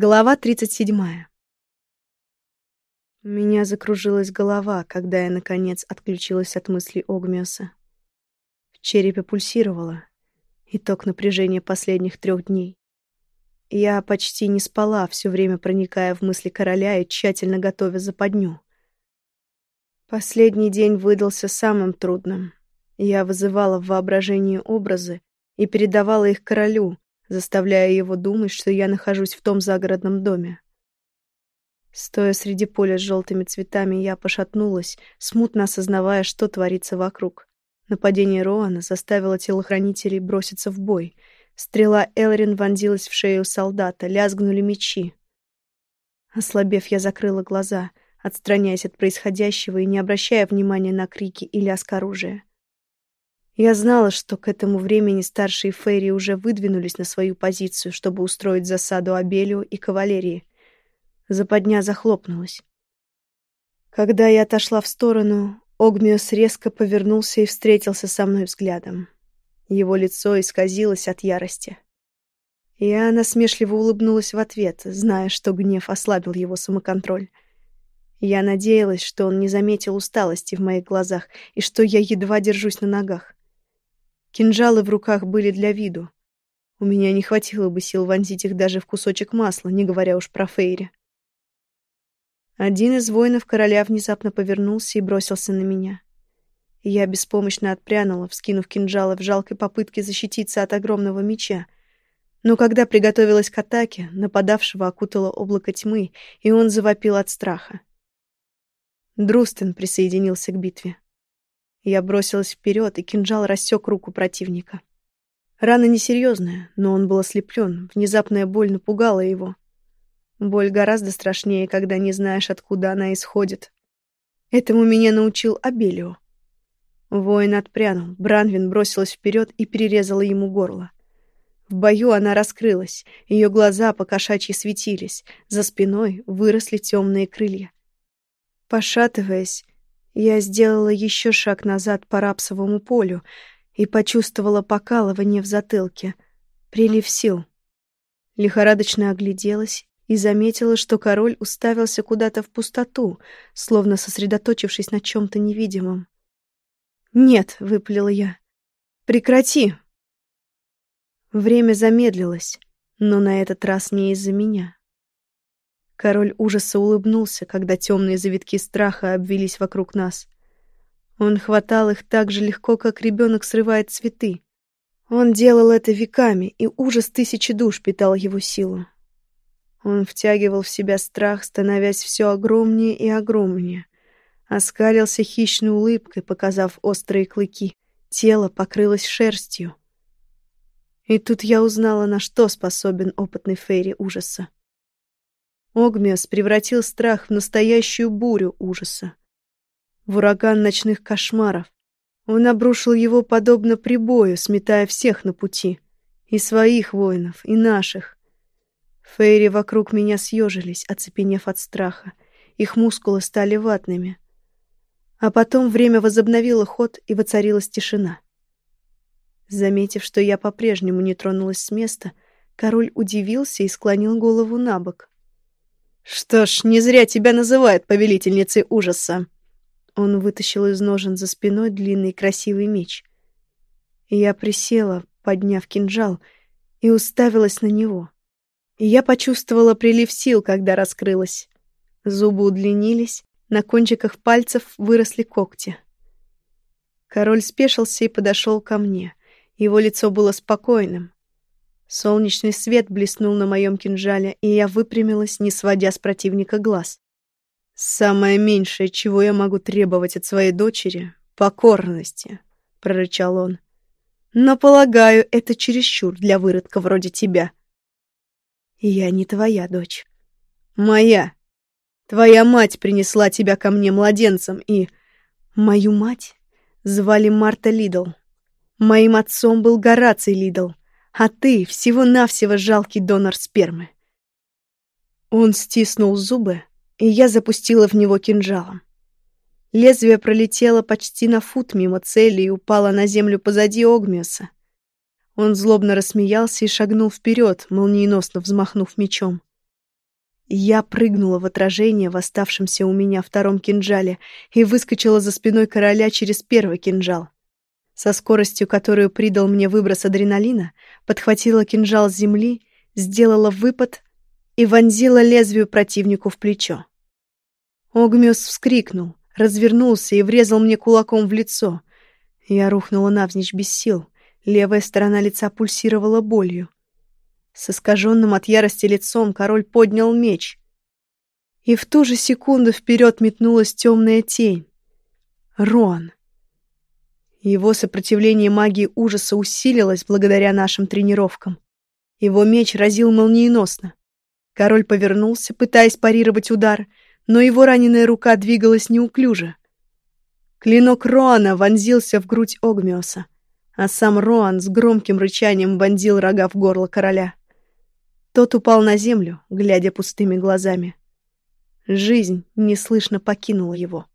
Глава 37. У меня закружилась голова, когда я, наконец, отключилась от мыслей Огмиоса. В черепе пульсировало. Итог напряжения последних трех дней. Я почти не спала, все время проникая в мысли короля и тщательно готовя западню. Последний день выдался самым трудным. Я вызывала в воображении образы и передавала их королю, заставляя его думать, что я нахожусь в том загородном доме. Стоя среди поля с желтыми цветами, я пошатнулась, смутно осознавая, что творится вокруг. Нападение Роана заставило телохранителей броситься в бой. Стрела Элрин вонзилась в шею солдата, лязгнули мечи. Ослабев, я закрыла глаза, отстраняясь от происходящего и не обращая внимания на крики и лязг оружия. Я знала, что к этому времени старшие Фейри уже выдвинулись на свою позицию, чтобы устроить засаду Абелио и кавалерии. Западня захлопнулась. Когда я отошла в сторону, Огмиос резко повернулся и встретился со мной взглядом. Его лицо исказилось от ярости. Я насмешливо улыбнулась в ответ, зная, что гнев ослабил его самоконтроль. Я надеялась, что он не заметил усталости в моих глазах и что я едва держусь на ногах. Кинжалы в руках были для виду. У меня не хватило бы сил вонзить их даже в кусочек масла, не говоря уж про Фейри. Один из воинов короля внезапно повернулся и бросился на меня. Я беспомощно отпрянула, вскинув кинжалы в жалкой попытке защититься от огромного меча. Но когда приготовилась к атаке, нападавшего окутало облако тьмы, и он завопил от страха. Друстен присоединился к битве. Я бросилась вперед, и кинжал рассек руку противника. Рана несерьезная, но он был ослеплен. Внезапная боль напугала его. Боль гораздо страшнее, когда не знаешь, откуда она исходит. Этому меня научил Абелио. Воин отпрянул, Бранвин бросилась вперед и перерезала ему горло. В бою она раскрылась, ее глаза покошачьи светились, за спиной выросли темные крылья. Пошатываясь, я сделала еще шаг назад по рапсовому полю и почувствовала покалывание в затылке, прилив сил. Лихорадочно огляделась и заметила, что король уставился куда-то в пустоту, словно сосредоточившись на чем-то невидимом. «Нет», — выпалила я, — «прекрати». Время замедлилось, но на этот раз не из-за меня. Король ужаса улыбнулся, когда темные завитки страха обвились вокруг нас. Он хватал их так же легко, как ребенок срывает цветы. Он делал это веками, и ужас тысячи душ питал его силу. Он втягивал в себя страх, становясь все огромнее и огромнее. Оскалился хищной улыбкой, показав острые клыки. Тело покрылось шерстью. И тут я узнала, на что способен опытный Фейри ужаса. Огмиас превратил страх в настоящую бурю ужаса. В ураган ночных кошмаров. Он обрушил его подобно прибою, сметая всех на пути. И своих воинов, и наших. Фейри вокруг меня съежились, оцепенев от страха. Их мускулы стали ватными. А потом время возобновило ход, и воцарилась тишина. Заметив, что я по-прежнему не тронулась с места, король удивился и склонил голову на бок. «Что ж, не зря тебя называют повелительницей ужаса!» Он вытащил из ножен за спиной длинный красивый меч. Я присела, подняв кинжал, и уставилась на него. Я почувствовала прилив сил, когда раскрылась. Зубы удлинились, на кончиках пальцев выросли когти. Король спешился и подошел ко мне. Его лицо было спокойным. Солнечный свет блеснул на моем кинжале, и я выпрямилась, не сводя с противника глаз. «Самое меньшее, чего я могу требовать от своей дочери — покорности», — прорычал он. «Но, полагаю, это чересчур для выродка вроде тебя». «Я не твоя дочь». «Моя. Твоя мать принесла тебя ко мне младенцем, и...» «Мою мать звали Марта Лидл. Моим отцом был Гораций Лидл а ты всего-навсего жалкий донор спермы. Он стиснул зубы, и я запустила в него кинжалом. Лезвие пролетело почти на фут мимо цели и упало на землю позади Огмиоса. Он злобно рассмеялся и шагнул вперед, молниеносно взмахнув мечом. Я прыгнула в отражение в оставшемся у меня втором кинжале и выскочила за спиной короля через первый кинжал. Со скоростью, которую придал мне выброс адреналина, подхватила кинжал с земли, сделала выпад и вонзила лезвию противнику в плечо. Огмиус вскрикнул, развернулся и врезал мне кулаком в лицо. Я рухнула навзничь без сил, левая сторона лица пульсировала болью. С искаженным от ярости лицом король поднял меч. И в ту же секунду вперед метнулась темная тень. Рон. Его сопротивление магии ужаса усилилось благодаря нашим тренировкам. Его меч разил молниеносно. Король повернулся, пытаясь парировать удар, но его раненая рука двигалась неуклюже. Клинок Роана вонзился в грудь Огмиоса, а сам Роан с громким рычанием вонзил рога в горло короля. Тот упал на землю, глядя пустыми глазами. Жизнь неслышно покинула его.